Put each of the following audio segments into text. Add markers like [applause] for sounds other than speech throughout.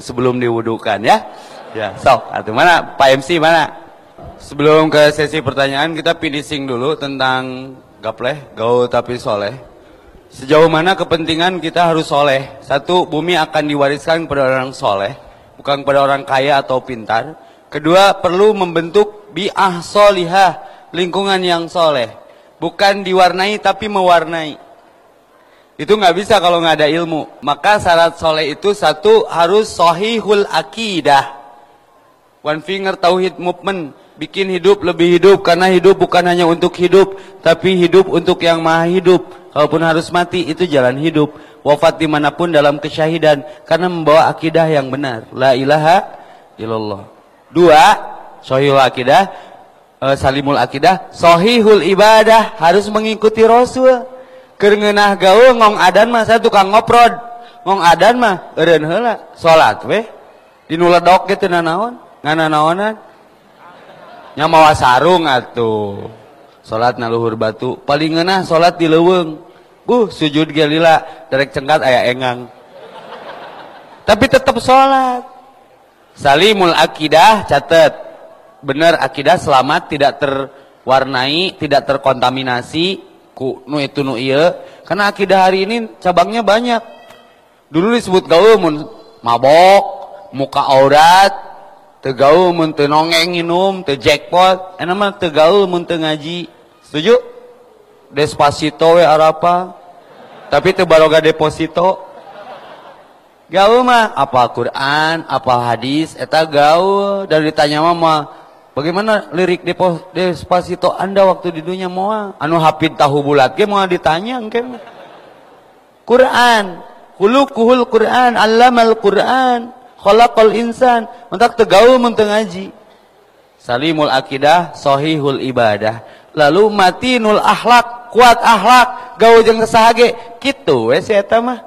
sebelum diwudukan ya. Ya, sok. Atau mana Pak MC mana? Sebelum ke sesi pertanyaan kita finishing dulu tentang gapleh, gaul tapi soleh. Sejauh mana kepentingan kita harus soleh? Satu, bumi akan diwariskan kepada orang soleh, bukan kepada orang kaya atau pintar. Kedua, perlu membentuk bi'ah solihah, lingkungan yang soleh. Bukan diwarnai tapi mewarnai. Itu nggak bisa kalau nggak ada ilmu. Maka syarat soleh itu satu harus sohihul akidah. One finger tauhid movement. Bikin hidup lebih hidup. Karena hidup bukan hanya untuk hidup. Tapi hidup untuk yang maha hidup. Kalaupun harus mati itu jalan hidup. Wafat di mana pun dalam kesyahidan. Karena membawa akidah yang benar. La ilaha illallah. Dua, sohihul akidah. Eh, salimul akidah. Sohihul ibadah. Harus mengikuti Rasul. Keur ngeunah gaul ngong adan mah saya tukang ngoprod. Ngong adan mah eureun heula salat we. Di nu ledok ge teu nanaon, ngananaonan. Nya mawa sarung atuh. Salat na luhur batu, paling ngeunah salat di leuweung. Buh, sujud ge lila, derek cengkat aya engang. Tapi tetap salat. Salimul akidah catat. Benar akidah selamat tidak terwarnai, tidak terkontaminasi ku nu itu nu iya. Karena akidah hari ini cabangnya banyak. Dulu disebut gaul mun mabok muka aurat tegaul mun teu nongeng minum teu jackpot enak mah tegaul mun teu ngaji. Setuju? Despacito we arapa tapi teu baroga deposito. Gaul mah apa Quran apa hadis eta gaul. Dan ditanya mah Bagaimana lirik Despacito Anda waktu di dunia moa? Anu hafid tahu bulat ke moa ditanya engke. Quran, hulukuhul Quran, allamal Quran, khalaqal insan. Mentak tegaul mun ngaji. Salimul akidah, sahihul ibadah. Lalu matinul akhlak, kuat akhlak, gaul jeung sahage. Kitu we mah.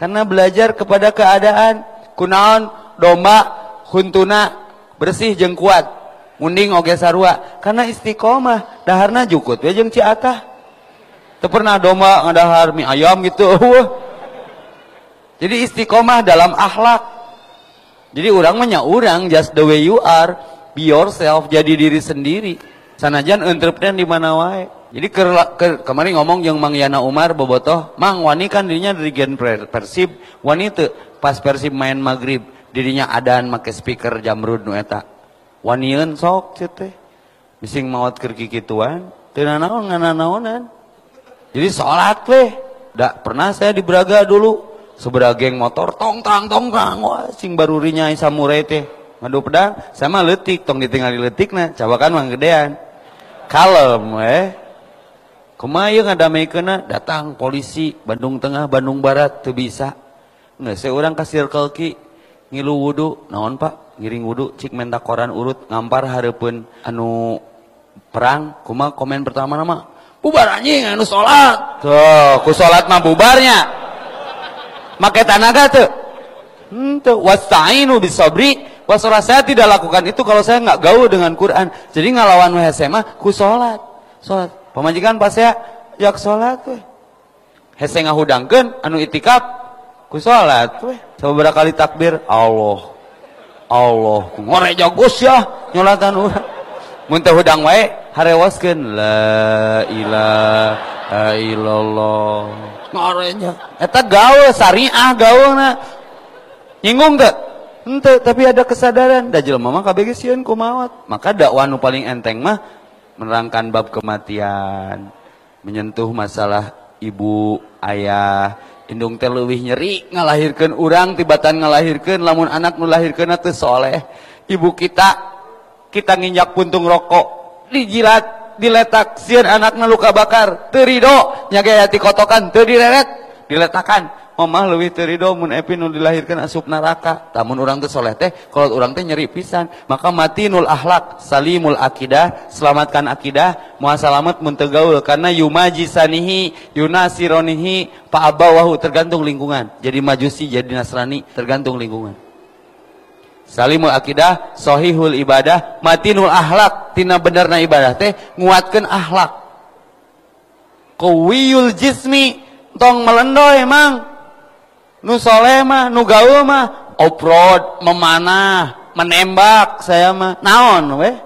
Karena belajar kepada keadaan kunaon domba huntuna bersih jeng kuat. Munding oge sarua. Karena istiqomah daharna jukut. We jeung ciatah teu pernah domba ngadahar mie ayam gitu. [laughs] Jadi istiqomah dalam akhlak. Jadi orang mah orang just the way you are. Be yourself jadi diri sendiri. Sanajan entrepreneur di mana wae. Jadi ke, ke, kemarin ngomong yang Mang Yana Umar bobotoh. Mang wani kan dirinya dari gen persib. Wani tuh pas persib main maghrib dirinya adaan make speaker jamrud nu eta. Wanian sok teh? Bising maut keur kikituan teu naon ngananaonan jadi salat weh da pernah saya di Braga dulu. Seberang geng motor tong tang tong tang wah sing baru rinyai samurai teh. Ngadu pedang sama letik tong ditinggali letik nah coba kan mang gedean. Kalem weh Kumaha ngadameikeunna datang polisi Bandung Tengah Bandung Barat tuh bisa. Nggak saya orang kasir kelki ngilu wudhu naon pak? Ngiring wudhu cik menta koran urut ngampar harapun anu perang kuma komen pertama nama bubar anjing anu sholat. Tuh ku sholat mah bubarnya. Make tanaga tuh hmm, tuh wasta'inu wasolah saya tidak lakukan itu kalau saya nggak gaul dengan Quran jadi ngalawan mah ku sholat. Sholat. Pemajikan pas saya jak sholat tuh hese ngahudangkan anu itikaf ku salat weh. Kali takbir? Allah. Allah. Ngorek jagus ya. Nyolatan urang. Mun teh hudang wae harewaskeun. La ilaha illallah. Ngoreknya eta gawe syariah gaweuna nyinggung teu henteu tapi ada kesadaran. Da jelema mah kabeh sieun kumaot maka dakwah nu paling enteng mah menerangkan bab kematian. Menyentuh masalah ibu ayah Indung teh nyeri ngalahirkeun urang tibatan ngalahirkeun lamun anak nu lahirkeun teh soleh. Ibu kita kita nginjak puntung rokok dijilat diletak sieun anakna luka bakar teu ridho nyage hati kotokan teu direret diletakan Mamah lebih terido mun epi nu dilahirkan asup neraka. Tamun orang teh soleh teh, kalau orang teh nyeri pisan, maka mati nul akhlak, salimul akidah, selamatkan akidah, muha salamet mun tegaul karena yumaji sanihi, yunasironihi, abawahu tergantung lingkungan. Jadi majusi, jadi nasrani tergantung lingkungan. Salimul akidah, sohihul ibadah, matinul akhlak, tina benerna ibadah teh nguatkeun akhlak. Kowiyul jismi, tong melendoy emang nu soleh mah nu gaul mah off-road, memanah, menembak saya mah. Naon weh?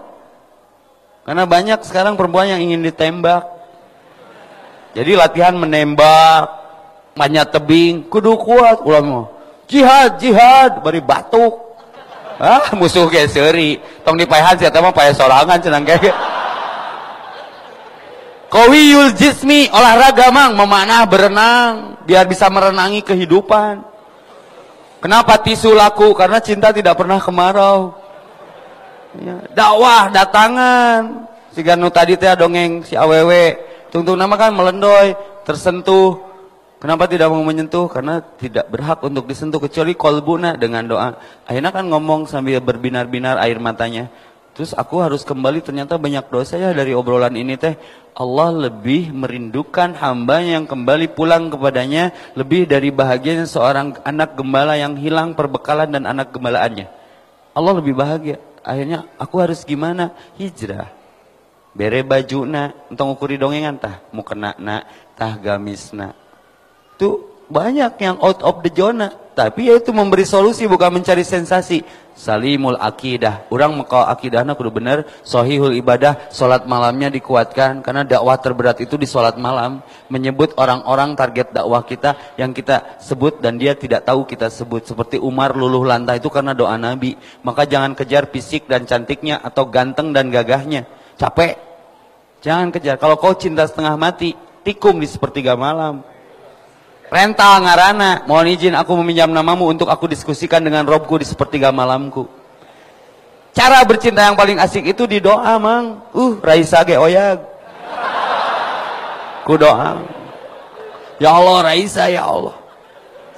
Karena banyak sekarang perempuan yang ingin ditembak. Jadi latihan menembak, banyak tebing, kudu kuat ulama. Jihad, jihad, bari batuk. Ah, musuh ge seuri. Tong dipaehan sia mah pae sorangan cenang ge. Kawiyul jismi, olahraga mang, memanah, berenang, biar bisa merenangi kehidupan. Kenapa tisu laku? Karena cinta tidak pernah kemarau. Ya, dakwah, datangan. Si Ganu tadi teh dongeng si awewe. Tungtung nama kan melendoy, tersentuh. Kenapa tidak mau menyentuh? Karena tidak berhak untuk disentuh kecuali kolbuna dengan doa. Akhirnya kan ngomong sambil berbinar-binar air matanya. Terus aku harus kembali ternyata banyak dosa ya dari obrolan ini teh. Allah lebih merindukan hamba yang kembali pulang kepadanya lebih dari bahagianya seorang anak gembala yang hilang perbekalan dan anak gembalaannya. Allah lebih bahagia. Akhirnya aku harus gimana? Hijrah. Bere baju na, entong ukuri dongengan tah, mukena na, tah gamisna. Tuh banyak yang out of the zona tapi yaitu memberi solusi bukan mencari sensasi. Salimul akidah. Orang maka akidahnya kudu bener. Sohihul ibadah solat malamnya dikuatkan. Karena dakwah terberat itu di solat malam. Menyebut orang-orang target dakwah kita yang kita sebut dan dia tidak tahu kita sebut. Seperti Umar luluh lantai itu karena doa Nabi. Maka jangan kejar fisik dan cantiknya atau ganteng dan gagahnya. Capek. Jangan kejar. Kalau kau cinta setengah mati tikung di sepertiga malam rental ngarana. Mohon izin aku meminjam namamu untuk aku diskusikan dengan Robku di sepertiga malamku. Cara bercinta yang paling asik itu di doa mang. Uh Raisa ge oyag. Ku doa. Ya Allah Raisa ya Allah.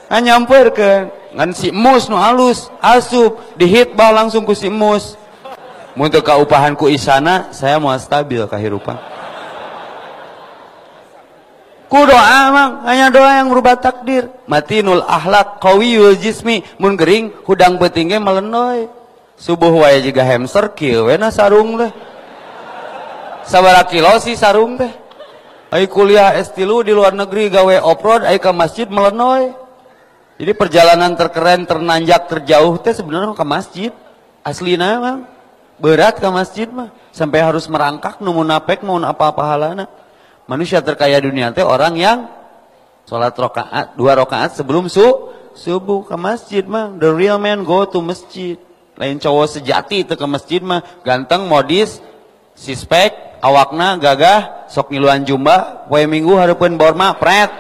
Nah ke ngan si mus nu halus asup. Dihitbah langsung ku si mus. Untuk kaupahan ku isana saya mau stabil kehidupan Ku doa mang, hanya doa yang berubah takdir. Matinul ahlak qawiyul jismi, mun gering hudang betingge melenoy. Subuh wae juga hamster kieu we na sarung teh. Sabaraha kilo sih sarung teh? Ai kuliah S3 di luar negeri gawe off-road ai ke masjid melenoy. Jadi perjalanan terkeren, ternanjak, terjauh teh sebenarnya ke masjid. Aslina mang. Berat ke masjid mah. Sampai harus merangkak nu munapek mau apa-apa halana. Manusia terkaya dunia teh orang yang sholat rokaat dua rokaat sebelum su subuh ke masjid mah. The real man go to masjid. Lain cowok sejati itu ke masjid mah ganteng, modis, sispek, awakna gagah, sok ngiluan jumba, poe minggu hareupeun borma pret.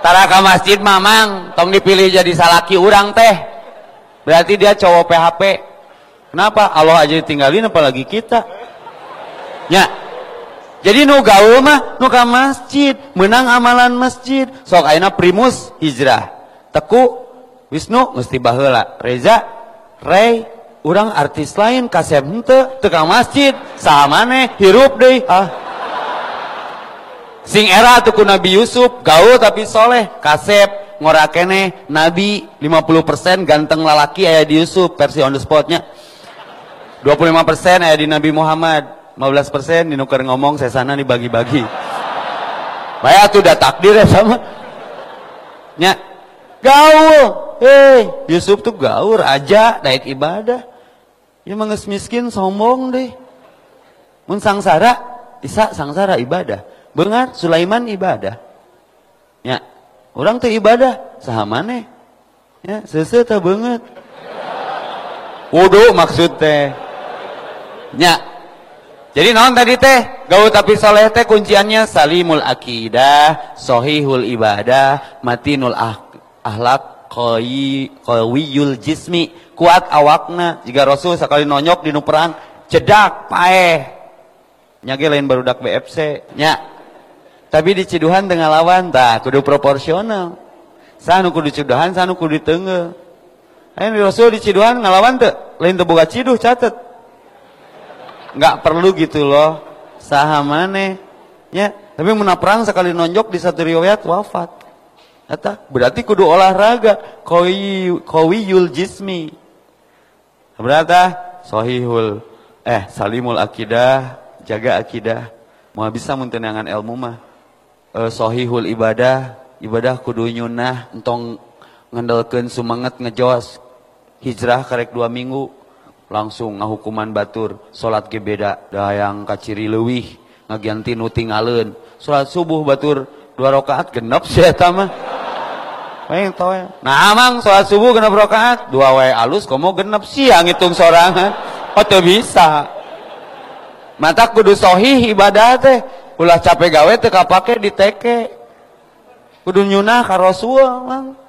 Tara ke masjid mamang, tong dipilih jadi salaki urang teh. Berarti dia cowok PHP. Kenapa? Allah aja ditinggalin apalagi kita. Ya, jadi nu gaul mah nu ka masjid, menang amalan masjid. Sok ayeuna primus hijrah. Teku Wisnu mesti baheula. Reza, Rey, urang artis lain kasep henteu teu ka masjid, saha maneh hirup deui. Ah. Sing era tuh Nabi Yusuf, gaul tapi soleh, kasep ngorakene Nabi 50% ganteng lalaki aya di Yusuf versi on the spotnya. 25% aya di Nabi Muhammad. 15 persen dinukar ngomong saya sana dibagi-bagi Bayar tuh udah takdir ya sama. Nya gaul. Eh Yusuf tuh gaul raja naik ibadah. Ya manges miskin sombong deh. Mun sangsara? Isa sangsara ibadah. Bengar Sulaiman ibadah. Ya orang tuh ibadah sahamane ya sese banget wudhu maksud teh. Nya jadi non tadi teh gaul tapi soleh teh kunciannya salimul akidah, sohihul ibadah, matinul ah, ahlak, qawi qawiyul jismi, kuat awakna. Jika Rasul sekali nonyok di perang, cedak paeh. Nyage lain barudak BFC. Nya. Tapi di ciduhan tengah lawan tah kudu proporsional. Sanu kudu ciduhan, sanu kudu tengah. Ayo Rasul di ciduhan ngalawan teu, lain teu boga ciduh catet nggak perlu gitu loh. Sahamane ya tapi mena perang sekali nonjok di satu riwayat wafat. Kata berarti kudu olahraga. Kowi yul jismi. Berarti sohihul eh salimul akidah jaga akidah. Mau bisa mentenangan ilmu mah. E, sohihul ibadah. Ibadah kudu nyunah entong ngendalkeun semangat ngejos hijrah karek dua minggu langsung ngahukuman batur salat ge beda da yang kaciri leuwih ngaganti nu tinggalin salat subuh batur dua rakaat genep sih eta mah Paling tahu ya. Nah, amang sholat subuh genep rakaat, dua wae alus, komo genep siang ngitung sorangan. [laughs] Oh, tuh bisa. Mata kudu sohih ibadah teh. Ulah capek gawe teh kapake di teke. Kudu nyunah ka mang.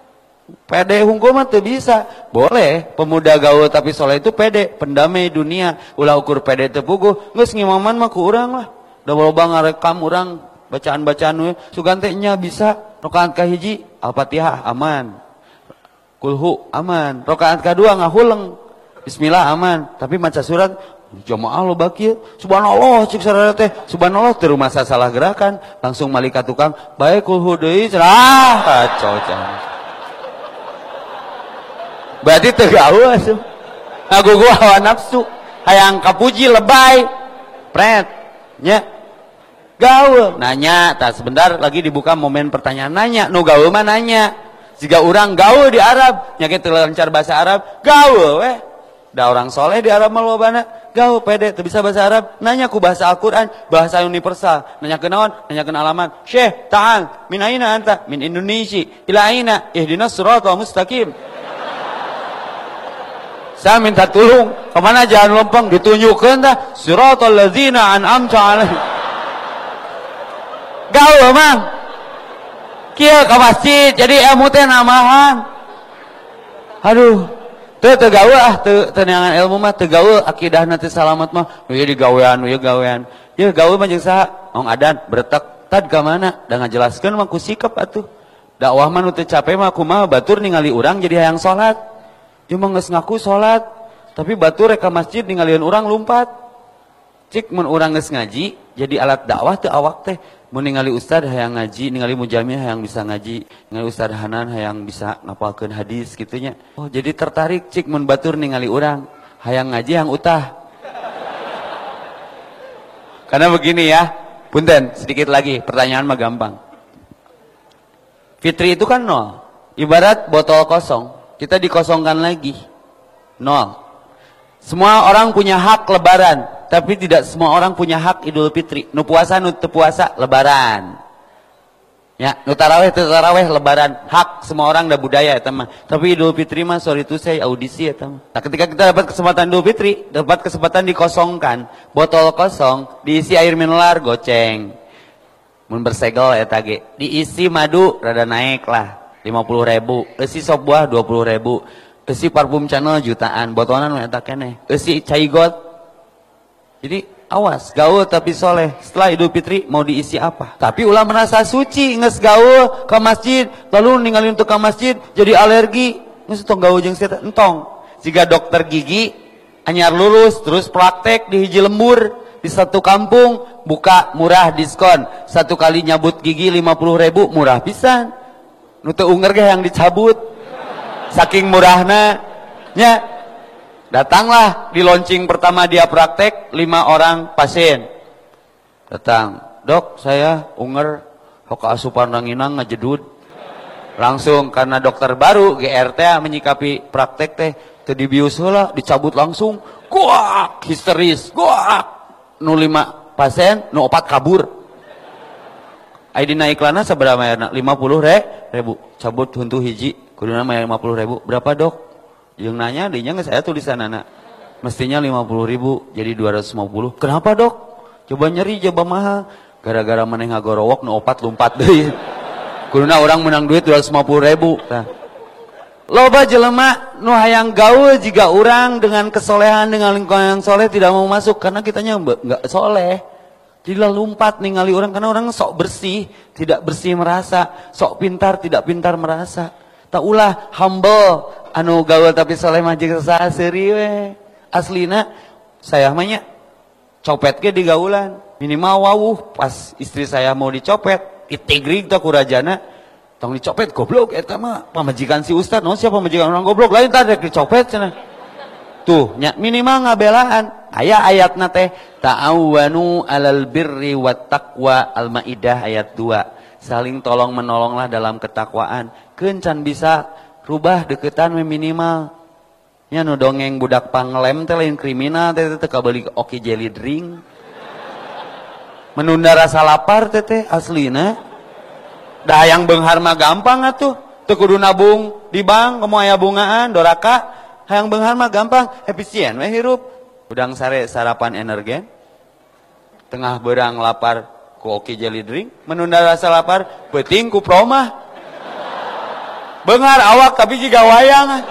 Pede hungkul mah tuh bisa. Boleh pemuda gaul tapi soleh itu pede, pendamai dunia. Ulah ukur pede teu puguh, geus ngimaman mah ku urang lah. Da loba ngarekam urang bacaan-bacaan we. Sugante nya bisa. Rakaat kahiji Al-Fatihah aman. Kulhu aman. Rakaat kedua ngahuleng. Bismillah aman. Tapi maca surat jamaah lo bakil subhanallah cik sarada teh subhanallah masa salah gerakan langsung malika tukang baik kulhu deui cerah kacau berarti teu gaul asuh ngagugu hawa nafsu. Hayang kapuji lebay. Pret. Nya. Gaul nanya tak sebentar lagi dibuka momen pertanyaan. Nanya nu gaul mah nanya. Jika orang gaul di Arab. Nyakit lancar bahasa Arab. Gaul weh da orang soleh di Arab mah lobana gaul pede bisa bahasa Arab. Nanya ku bahasa Al-Quran bahasa universal. Nanya kenawan nanya ke alamat. Syekh ta'al. Min aina anta? Min Indonesia ila aina? Ihdinas siratal mustaqim saya minta tolong ke mana jalan lempeng ditunjukkan dah. Siratal ladzina an'amta alaihim gaul mang. Kia ke masjid jadi ilmu teh namahan. Aduh. Teu teu gaul ah teu tenangan ilmu mah teu gaul akidah nanti salamat mah. Ieu digawean ieu gawean ieu gaul mah jeung saha? Ong adan beretak tad ka mana? Da mah ku sikap atuh. Dakwah mah teu capek mah kumaha batur ningali urang jadi hayang salat Cuma nges ngaku sholat, tapi batu reka masjid ninggalian orang lompat. Cik mun orang nges ngaji, jadi alat dakwah tuh awak teh. Mun ningali ustad hayang ngaji, ningali mujamil hayang bisa ngaji, ningali ustad Hanan hayang bisa ngapalkeun hadis gitunya. Oh jadi tertarik cik mun batur ningali orang, hayang ngaji yang utah. Karena begini ya, punten sedikit lagi, pertanyaan mah gampang. Fitri itu kan nol, ibarat botol kosong kita dikosongkan lagi. Nol. Semua orang punya hak lebaran, tapi tidak semua orang punya hak Idul Fitri. Nu puasa nu puasa lebaran. Ya, nu taraweh taraweh lebaran. Hak semua orang dah budaya ya teman. Tapi Idul Fitri mah sorry itu saya audisi ya teman. Nah, ketika kita dapat kesempatan Idul Fitri, dapat kesempatan dikosongkan, botol kosong diisi air mineral goceng. Mun bersegel ya tage. Diisi madu rada naik lah. 50 ribu. Isi sop buah 20 ribu. Isi parfum channel jutaan. Botolan eta keneh. Isi caigot jadi awas gaul tapi soleh. Setelah idul fitri mau diisi apa? Tapi ulah merasa suci nges gaul ke masjid. Lalu ninggalin untuk ke masjid jadi alergi. Nges tong gaul jeung setan entong. Jika dokter gigi anyar lulus terus praktek di hiji lembur di satu kampung buka murah diskon. Satu kali nyabut gigi 50 ribu murah pisan Nute unger ge yang dicabut. Saking murahnya nya datanglah di launching pertama dia praktek lima orang pasien. Datang dok saya unger hok asupan ranginang ngajedud. Langsung karena dokter baru GRT menyikapi praktek teh tadi bius lah dicabut langsung. Kuak histeris kuak. Nu lima pasien nu opat kabur Aidina iklana seberapa ya? 50 re, ribu. Cabut untuk hiji, kuduna lima 50 ribu. Berapa dok? Yang nanya, dinya nggak saya tulisan anak. Mestinya 50 ribu, jadi 250. Kenapa dok? Coba nyeri, coba mahal. Gara-gara mana ngagorowok, nu opat lompat [laughs] deh. Kuduna orang menang duit 250 ribu. Nah. Loba jelema nu hayang gaul jika orang dengan kesolehan dengan lingkungan yang soleh tidak mau masuk karena kitanya nggak soleh. Jadi lompat ningali orang karena orang sok bersih, tidak bersih merasa, sok pintar tidak pintar merasa. Tak ulah humble, anu gaul tapi soleh majik saseri we. Aslina saya mahnya copet ke di gaulan. Minimal wawuh pas istri saya mau dicopet, itigrig tak kurajana, tong dicopet goblok eta mah pamajikan si ustad, no siapa pamajikan orang goblok lain tadi dicopet cenah. Tuh, minimal ngabelaan. Ayat ayat nate ta'awanu alal birri wat taqwa Al-Maidah ayat 2. Saling tolong menolonglah dalam ketakwaan. Kencan bisa rubah deketan minimal nya nu dongeng budak panglem teh lain kriminal teh teh kabeli oke jelly drink menunda rasa lapar teh teh aslina dah yang benghar mah gampang atuh teu kudu nabung di bank kamu aya bungaan doraka hayang benghar mah gampang efisien we hirup. Udang sare sarapan energen. Tengah berang lapar ku jelly drink menunda rasa lapar penting ku promah. Benghar awak tapi juga wayang.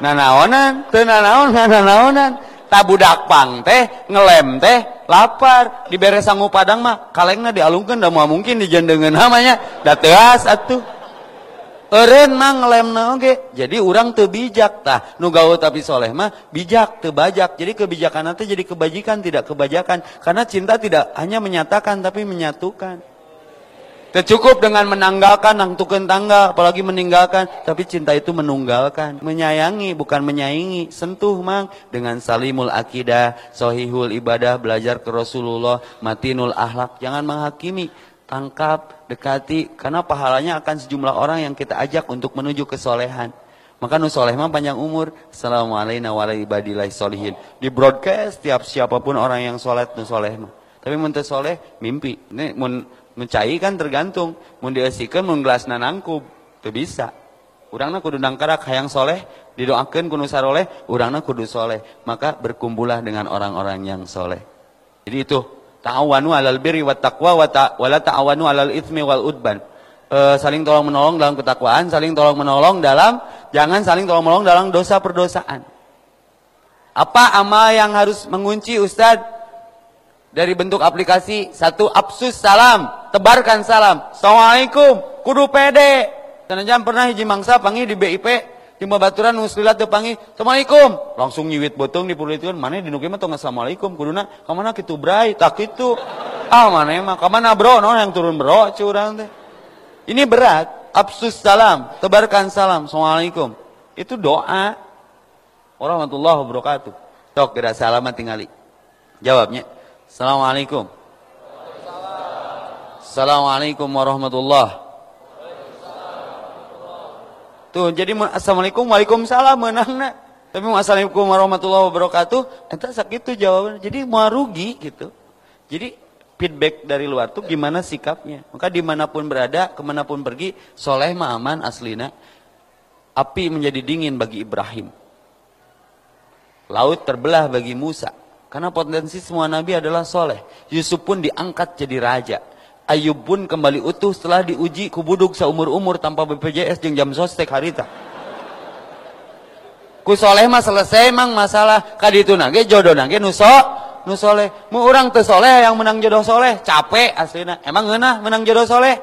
Nanaonan teu nanaon [laughs] nanaonan. Tak budak pang teh ngelem teh lapar. Dibere sangu padang mah kalengna dialungkeun da mungkin dijendengeun namanya. Da teas atuh Eren mah ngelemna oge. Jadi orang teu bijak tah. Nu gaul tapi soleh mah bijak teu bajak. Jadi kebijakan nanti jadi kebajikan tidak kebajakan. Karena cinta tidak hanya menyatakan tapi menyatukan. Tercukup dengan menanggalkan, nangtukan tangga, apalagi meninggalkan. Tapi cinta itu menunggalkan. Menyayangi, bukan menyaingi. Sentuh mang dengan salimul akidah, sohihul ibadah, belajar ke Rasulullah, matinul ahlak. Jangan menghakimi, tangkap, dekati. Karena pahalanya akan sejumlah orang yang kita ajak untuk menuju kesolehan. Maka nu soleh mah panjang umur. Assalamualaikum warahmatullahi solihin. Di broadcast tiap siapa pun orang yang soleh nu soleh mah. Tapi mun soleh mimpi. Ini mun mencai kan tergantung mau diasikan mau gelas nanangkub itu bisa urangna kudu nangkarak hayang soleh didoakan kudu saroleh urangna kudu soleh maka berkumpullah dengan orang-orang yang soleh jadi itu ta'awanu alal birri wat taqwa wa ta, wala ta'awanu alal itsmi wal udban. E, saling tolong menolong dalam ketakwaan saling tolong menolong dalam jangan saling tolong menolong dalam dosa perdosaan. Apa amal yang harus mengunci Ustadz dari bentuk aplikasi satu absus salam tebarkan salam. Assalamualaikum kudu pede. Jam pernah hiji mangsa panggil di BIP di baturan muslilat teu panggil assalamualaikum. Langsung nyiwit botong di pulitkeun mana di nuki mah tong assalamualaikum. Kuduna ka mana? Kitu bray. Tak kitu. Ah mana ka mana bro? No yang turun bro curang teh. Ini berat. Absus salam. Tebarkan salam. Assalamualaikum. Itu doa. Warahmatullahi wabarakatuh. Tok gerak salamat tinggali jawabnya Assalamualaikum. Assalamualaikum warahmatullah. Tuh, jadi Assalamualaikum, Waalaikumsalam menang Tapi Assalamualaikum warahmatullahi wabarakatuh, entah sakit tuh jawaban. Jadi mau rugi gitu. Jadi feedback dari luar tuh gimana sikapnya. Maka di mana pun berada, ke mana pun pergi, soleh mah aman aslina. Api menjadi dingin bagi Ibrahim. Laut terbelah bagi Musa. Karena potensi semua nabi adalah soleh. Yusuf pun diangkat jadi raja. Ayub pun kembali utuh setelah diuji kubuduk seumur-umur tanpa BPJS jeng jam sostek harita. Ku soleh mah selesai mang masalah kaditu nage jodoh nage nuso nu soleh. Mu orang teu soleh yang menang jodoh soleh capek aslinya. Emang ngeunah menang jodoh soleh?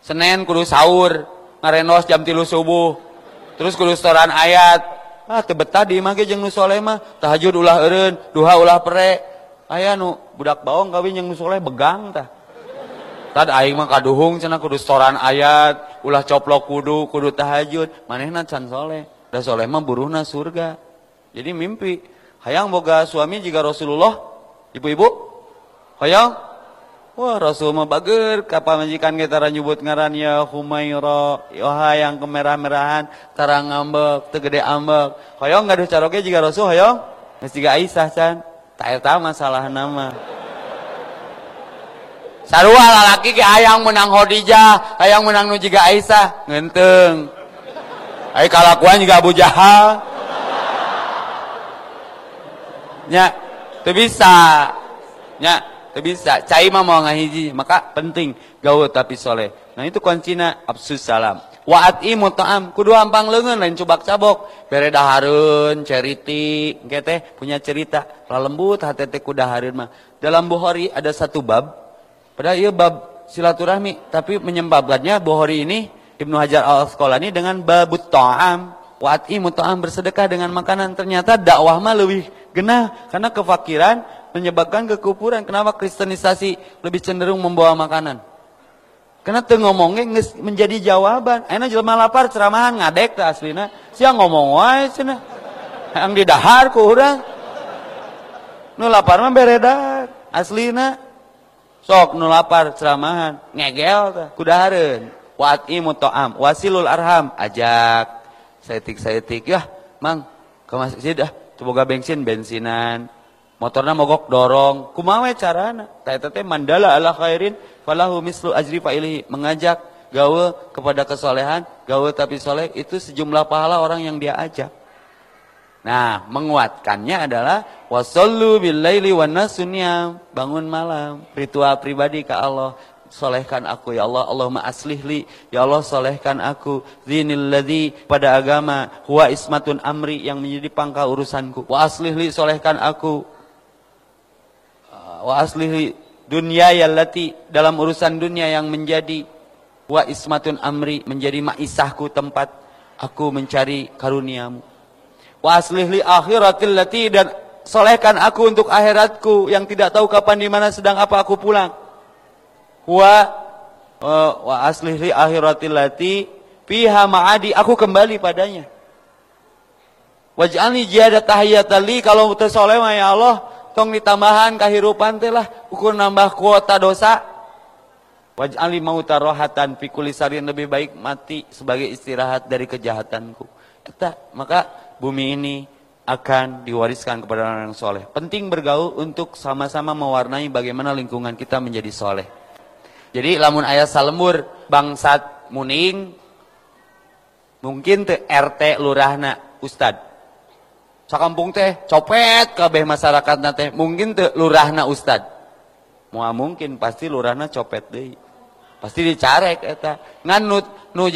Senin kudu sahur, ngarenos jam tilu subuh. Terus kudu setoran ayat, ah tebetah di mah jeung nu mah tahajud ulah eureun duha ulah pere aya nu budak bawang kawin jeung nu soleh begang tah tad aing mah kaduhung cenah kudu setoran ayat ulah coplok kudu kudu tahajud. Manehna can soleh. Da soleh mah buruhna surga. Jadi mimpi. Hayang boga suami jika Rasulullah. Ibu-ibu? Hayang? Wah Rasul mah kapal majikan kita nyebut ngaran ya Humaira. Yoha yang kemerah-merahan. Tarang ngambek tegede ambek. Hoyong gaduh caroge jika Rasul hoyong geus jiga Aisyah can. Tak eta masalah nama Sarua lalaki ke ayang menang Khadijah ayang menang nu jiga Aisyah. Ngenteng. Ai kalakuan juga Abu Jahal. Nya teu bisa. Nya bisa. Cai mah mau ngahiji maka penting gaul tapi soleh. Nah itu kuncinya absus salam. Waat imu ta'am kudu ampang lengan lain cubak cabok. Bere daharun ceriti teh punya cerita. Lembut hati teh ku daharun mah. Dalam Bukhari ada satu bab padahal iya bab silaturahmi tapi menyembabkannya Bukhari ini Ibnu Hajar al Asqalani dengan babut ta'am waat imu ta'am bersedekah dengan makanan ternyata dakwah mah lebih genah karena kefakiran menyebabkan kekufuran. Kenapa kristenisasi lebih cenderung membawa makanan? Karena tuh ngomongnya menjadi jawaban. Enak jelma lapar ceramahan ngadek tuh aslinya. Siang ngomong wae cenah. Yang didahar ku urang. Nu lapar mah beredar. Aslina sok nu lapar ceramahan ngegel tuh kudahareun. Wa at'imu ta'am, wasilul arham, ajak. Setik-setik ya, Mang, ke masjid ah, coba bensin bensinan. Motorna mogok dorong, kumawe carana? Eta teh mandala ala khairin falahu mislu ajri fa'ilihi, mengajak gawe kepada kesolehan, gawe tapi soleh itu sejumlah pahala orang yang dia ajak. Nah, menguatkannya adalah wasallu bil laili wan bangun malam, ritual pribadi ke Allah. Solehkan aku ya Allah. Allahumma aslihli. Ya Allah solehkan aku. Zinil ladhi pada agama. Huwa ismatun amri yang menjadi pangkal urusanku. Wa aslihli solehkan aku. Wa aslihli dunia yallati dalam urusan dunia yang menjadi. Wa ismatun amri menjadi maisahku tempat aku mencari karuniamu wa aslihli akhiratil lati dan solehkan aku untuk akhiratku yang tidak tahu kapan di mana sedang apa aku pulang. Wa uh, wa aslihi akhiratil lati fiha ma'adi. Aku kembali padanya. Waj'alni jihadat tahiyatali kalau teu soleh mah ya Allah tong ditambahan kahirupan teh lah. Ukur nambah kuota dosa. Waj'alni mauta rohatan fi lebih baik mati sebagai istirahat dari kejahatanku. Eta maka bumi ini akan diwariskan kepada orang yang soleh. Penting bergaul untuk sama-sama mewarnai bagaimana lingkungan kita menjadi soleh. Jadi lamun ayah salembur bangsat muning mungkin teh RT lurahna ustad. Sakampung teh copet kabeh masyarakat teh mungkin teh lurahna ustad. Mua mungkin pasti lurahna copet deh. Pasti dicarek eta. Nganut nu